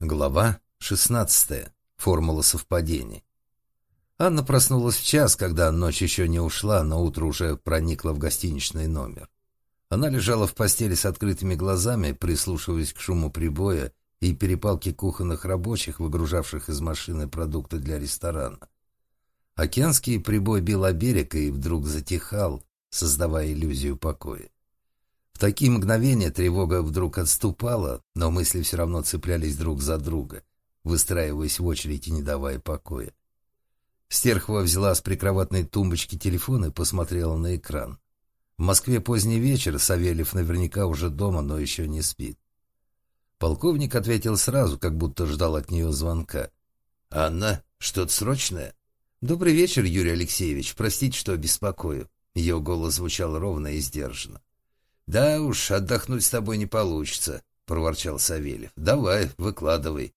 Глава 16. Формула совпадений. Анна проснулась в час, когда ночь еще не ушла, но утро уже проникло в гостиничный номер. Она лежала в постели с открытыми глазами, прислушиваясь к шуму прибоя и перепалке кухонных рабочих, выгружавших из машины продукты для ресторана. Океанский прибой бил о берег и вдруг затихал, создавая иллюзию покоя. В такие мгновения тревога вдруг отступала, но мысли все равно цеплялись друг за друга, выстраиваясь в очередь и не давая покоя. Стерхова взяла с прикроватной тумбочки телефон и посмотрела на экран. В Москве поздний вечер, Савельев наверняка уже дома, но еще не спит. Полковник ответил сразу, как будто ждал от нее звонка. «Анна, что-то срочное?» «Добрый вечер, Юрий Алексеевич. Простите, что беспокою». Ее голос звучал ровно и сдержанно. «Да уж, отдохнуть с тобой не получится», — проворчал Савельев. «Давай, выкладывай».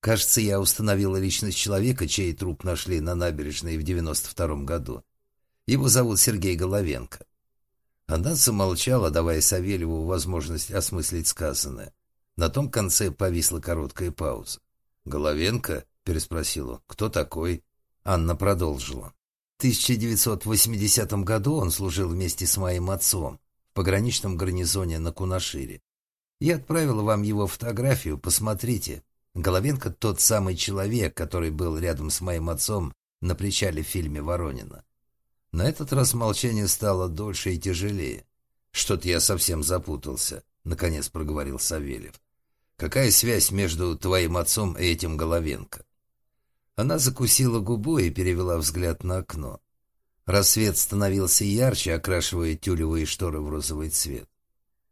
«Кажется, я установила личность человека, чей труп нашли на набережной в девяносто втором году. Его зовут Сергей Головенко». Она замолчала, давая Савельеву возможность осмыслить сказанное. На том конце повисла короткая пауза. «Головенко?» — переспросил он. «Кто такой?» Анна продолжила. В 1980 году он служил вместе с моим отцом пограничном гарнизоне на Кунашире. Я отправила вам его фотографию, посмотрите. Головенко тот самый человек, который был рядом с моим отцом на причале в фильме «Воронина». На этот раз молчание стало дольше и тяжелее. «Что-то я совсем запутался», — наконец проговорил Савельев. «Какая связь между твоим отцом и этим Головенко?» Она закусила губу и перевела взгляд на окно. Рассвет становился ярче, окрашивая тюлевые шторы в розовый цвет.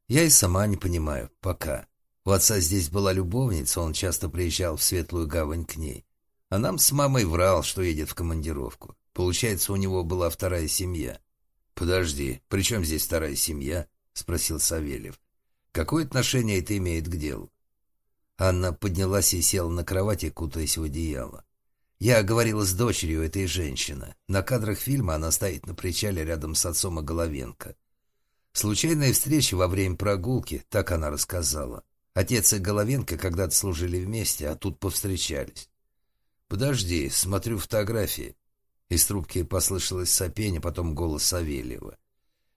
Я и сама не понимаю, пока. У отца здесь была любовница, он часто приезжал в Светлую Гавань к ней. А нам с мамой врал, что едет в командировку. Получается, у него была вторая семья. «Подожди, при чем здесь вторая семья?» — спросил Савельев. «Какое отношение это имеет к делу?» Анна поднялась и села на кровати, кутаясь в одеяло. Я говорила с дочерью этой женщины. На кадрах фильма она стоит на причале рядом с отцом и Головенко. Случайная встреча во время прогулки, так она рассказала. Отец и Головенко когда-то служили вместе, а тут повстречались. «Подожди, смотрю фотографии». Из трубки послышалось сопение, потом голос Савельева.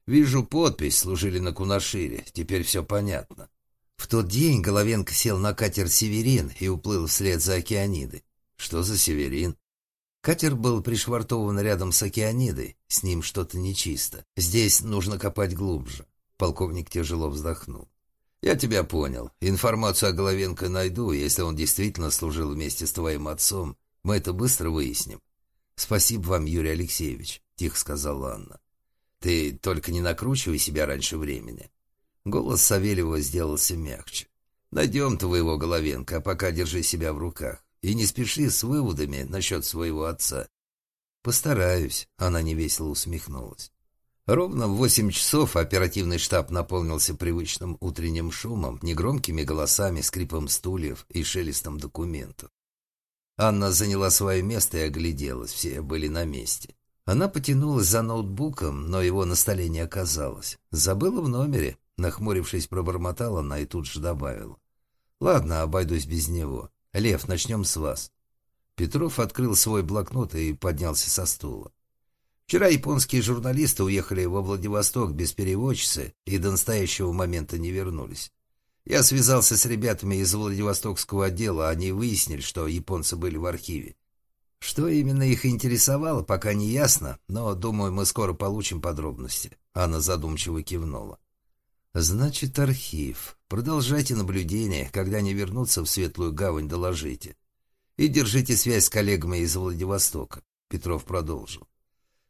«Вижу подпись, служили на Кунашире, теперь все понятно». В тот день Головенко сел на катер «Северин» и уплыл вслед за океанидой. Что за северин? Катер был пришвартован рядом с океанидой. С ним что-то нечисто. Здесь нужно копать глубже. Полковник тяжело вздохнул. «Я тебя понял. Информацию о Головенко найду. Если он действительно служил вместе с твоим отцом, мы это быстро выясним». «Спасибо вам, Юрий Алексеевич», — тихо сказала Анна. «Ты только не накручивай себя раньше времени». Голос Савельева сделался мягче. «Найдем твоего Головенко, а пока держи себя в руках. И не спеши с выводами насчет своего отца. Постараюсь, она невесело усмехнулась. Ровно в восемь часов оперативный штаб наполнился привычным утренним шумом, негромкими голосами, скрипом стульев и шелестом документов. Анна заняла свое место и огляделась, все были на месте. Она потянулась за ноутбуком, но его на столе не оказалось. Забыла в номере, нахмурившись, пробормотала она и тут же добавила. «Ладно, обойдусь без него. «Лев, начнем с вас». Петров открыл свой блокнот и поднялся со стула. Вчера японские журналисты уехали во Владивосток без переводчицы и до настоящего момента не вернулись. Я связался с ребятами из Владивостокского отдела, они выяснили, что японцы были в архиве. Что именно их интересовало, пока не ясно, но, думаю, мы скоро получим подробности. Анна задумчиво кивнула. Значит, архив. Продолжайте наблюдение. Когда они вернутся в Светлую Гавань, доложите. И держите связь с коллегами из Владивостока. Петров продолжил.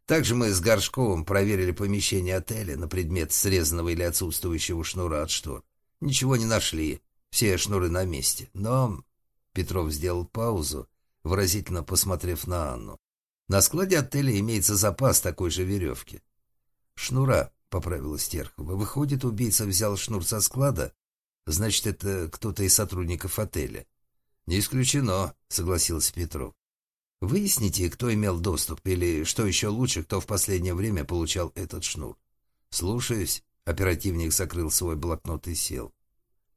Также мы с Горшковым проверили помещение отеля на предмет срезанного или отсутствующего шнура от штор. Ничего не нашли. Все шнуры на месте. Но... Петров сделал паузу, выразительно посмотрев на Анну. На складе отеля имеется запас такой же веревки. Шнура, — поправила Стерхова. «Выходит, убийца взял шнур со склада? Значит, это кто-то из сотрудников отеля». «Не исключено», — согласился Петров. «Выясните, кто имел доступ, или, что еще лучше, кто в последнее время получал этот шнур». «Слушаюсь». Оперативник закрыл свой блокнот и сел.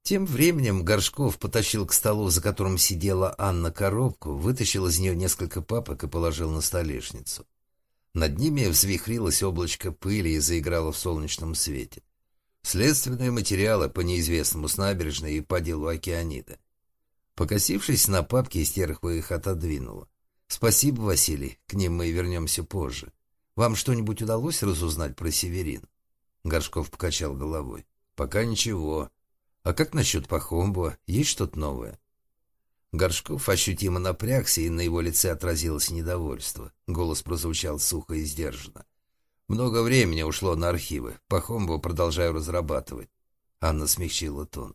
Тем временем Горшков потащил к столу, за которым сидела Анна коробку, вытащил из нее несколько папок и положил на столешницу. Над ними взвихрилось облачко пыли и заиграло в солнечном свете. Следственные материалы по неизвестному с набережной и по делу океанида. Покосившись на папки, Стерхова их отодвинула. «Спасибо, Василий, к ним мы вернемся позже. Вам что-нибудь удалось разузнать про Северин?» Горшков покачал головой. «Пока ничего. А как насчет Пахомбова? Есть что-то новое?» Горшков ощутимо напрягся, и на его лице отразилось недовольство. Голос прозвучал сухо и сдержанно. «Много времени ушло на архивы. Пахомбова продолжаю разрабатывать». Анна смягчила тон.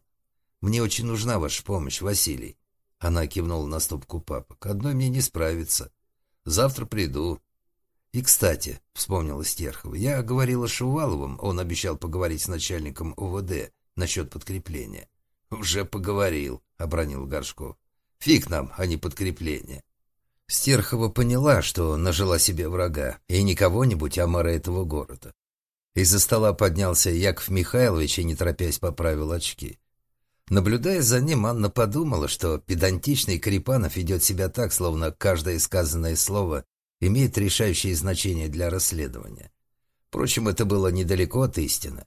«Мне очень нужна ваша помощь, Василий». Она кивнула на стопку папок. «Одной мне не справиться. Завтра приду». «И, кстати», — вспомнила Стерхова, — «я говорила с Шуваловым, он обещал поговорить с начальником УВД насчет подкрепления». «Уже поговорил», — обронил Горшков. «Фиг нам, а не подкрепление». Стерхова поняла, что нажила себе врага, и не кого-нибудь, а мэра этого города. Из-за стола поднялся Яков Михайлович и, не торопясь, поправил очки. Наблюдая за ним, Анна подумала, что педантичный Карипанов ведет себя так, словно каждое сказанное слово имеет решающее значение для расследования. Впрочем, это было недалеко от истины.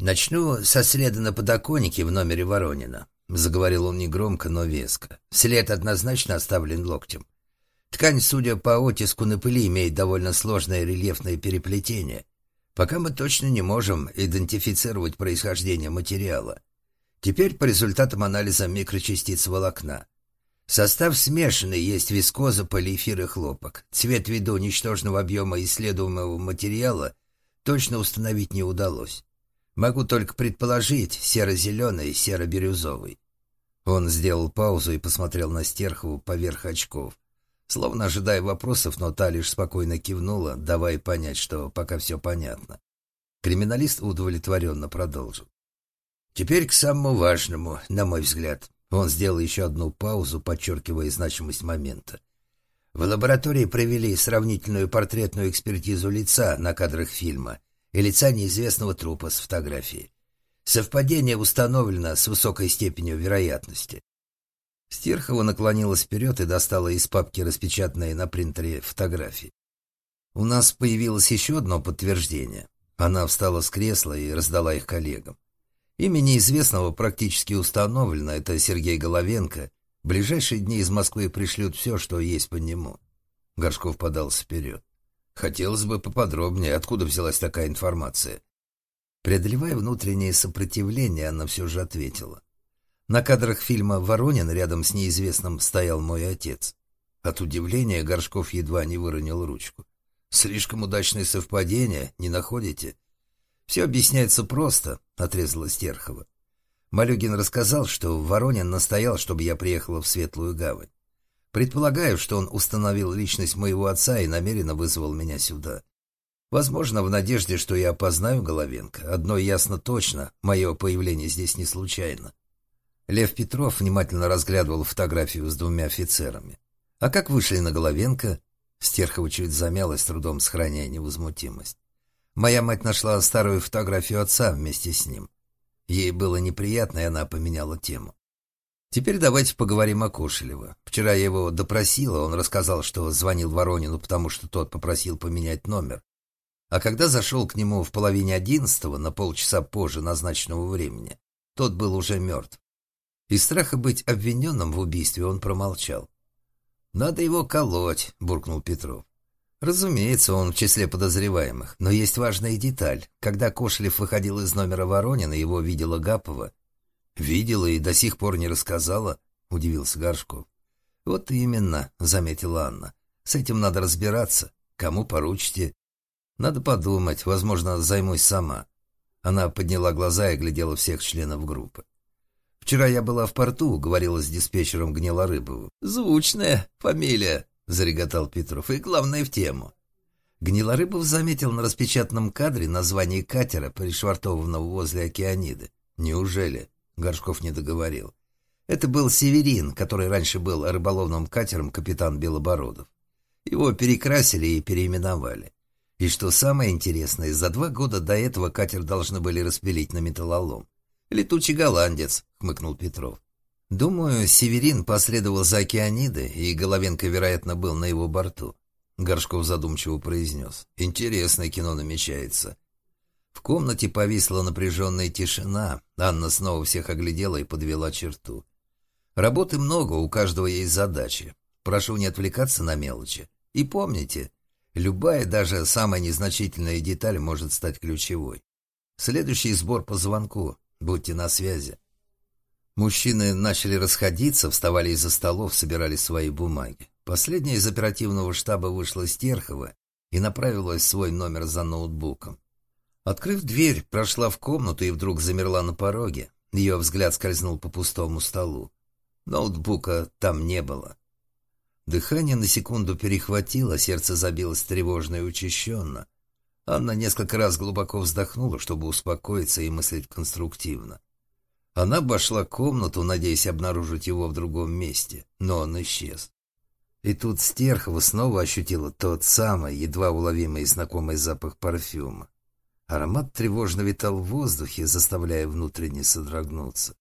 «Начну со следа на подоконнике в номере Воронина», — заговорил он негромко, но веско. «След однозначно оставлен локтем. Ткань, судя по оттиску на пыли, имеет довольно сложное рельефное переплетение. Пока мы точно не можем идентифицировать происхождение материала. Теперь по результатам анализа микрочастиц волокна. Состав смешанный, есть вискоза, полиэфир и хлопок. Цвет ввиду ничтожного объема исследуемого материала точно установить не удалось. Могу только предположить серо-зеленый, серо-бирюзовый. Он сделал паузу и посмотрел на Стерхову поверх очков. Словно ожидая вопросов, но та лишь спокойно кивнула, давая понять, что пока все понятно. Криминалист удовлетворенно продолжил. Теперь к самому важному, на мой взгляд. Он сделал еще одну паузу, подчеркивая значимость момента. В лаборатории провели сравнительную портретную экспертизу лица на кадрах фильма и лица неизвестного трупа с фотографией. Совпадение установлено с высокой степенью вероятности. Стерхова наклонилась вперед и достала из папки распечатанные на принтере фотографии. У нас появилось еще одно подтверждение. Она встала с кресла и раздала их коллегам. Имя неизвестного практически установлено, это Сергей Головенко. В ближайшие дни из Москвы пришлют все, что есть по нему. Горшков подался вперед. Хотелось бы поподробнее, откуда взялась такая информация. Преодолевая внутреннее сопротивление, она все же ответила. На кадрах фильма «Воронин» рядом с неизвестным стоял мой отец. От удивления Горшков едва не выронил ручку. «Слишком удачное совпадение, не находите?» «Все объясняется просто», — отрезала Стерхова. Малюгин рассказал, что Воронин настоял, чтобы я приехала в Светлую Гавань. Предполагаю, что он установил личность моего отца и намеренно вызвал меня сюда. Возможно, в надежде, что я опознаю Головенко. Одно ясно точно, мое появление здесь не случайно. Лев Петров внимательно разглядывал фотографию с двумя офицерами. «А как вышли на Головенко?» Стерхова чуть замялась, трудом сохраняя невозмутимость. Моя мать нашла старую фотографию отца вместе с ним. Ей было неприятно, и она поменяла тему. Теперь давайте поговорим о Кошелево. Вчера я его допросила, он рассказал, что звонил Воронину, потому что тот попросил поменять номер. А когда зашел к нему в половине одиннадцатого, на полчаса позже назначенного времени, тот был уже мертв. Из страха быть обвиненным в убийстве он промолчал. «Надо его колоть», — буркнул Петров. Разумеется, он в числе подозреваемых, но есть важная деталь. Когда Кошелев выходил из номера Воронина, его видела Гапова. «Видела и до сих пор не рассказала», — удивился Горшков. «Вот именно», — заметила Анна. «С этим надо разбираться. Кому поручите?» «Надо подумать. Возможно, займусь сама». Она подняла глаза и глядела всех членов группы. «Вчера я была в порту», — говорила с диспетчером Гнилорыбовым. «Звучная фамилия», зареготал Петров, и главное в тему. Гнилорыбов заметил на распечатанном кадре название катера, пришвартованного возле океаниды. Неужели? Горшков не договорил. Это был «Северин», который раньше был рыболовным катером капитан Белобородов. Его перекрасили и переименовали. И что самое интересное, за два года до этого катер должны были распилить на металлолом. «Летучий голландец», — хмыкнул Петров. «Думаю, Северин последовал за океанидой, и Головенко, вероятно, был на его борту», — Горшков задумчиво произнес. «Интересное кино намечается». В комнате повисла напряженная тишина. Анна снова всех оглядела и подвела черту. «Работы много, у каждого есть задачи. Прошу не отвлекаться на мелочи. И помните, любая, даже самая незначительная деталь может стать ключевой. Следующий сбор по звонку. Будьте на связи». Мужчины начали расходиться, вставали из-за столов, собирали свои бумаги. Последняя из оперативного штаба вышла Стерхова и направилась в свой номер за ноутбуком. Открыв дверь, прошла в комнату и вдруг замерла на пороге. Ее взгляд скользнул по пустому столу. Ноутбука там не было. Дыхание на секунду перехватило, сердце забилось тревожно и учащенно. Анна несколько раз глубоко вздохнула, чтобы успокоиться и мыслить конструктивно. Она обошла комнату, надеясь обнаружить его в другом месте, но он исчез. И тут Стерхова снова ощутила тот самый, едва уловимый и знакомый запах парфюма. Аромат тревожно витал в воздухе, заставляя внутренне содрогнуться.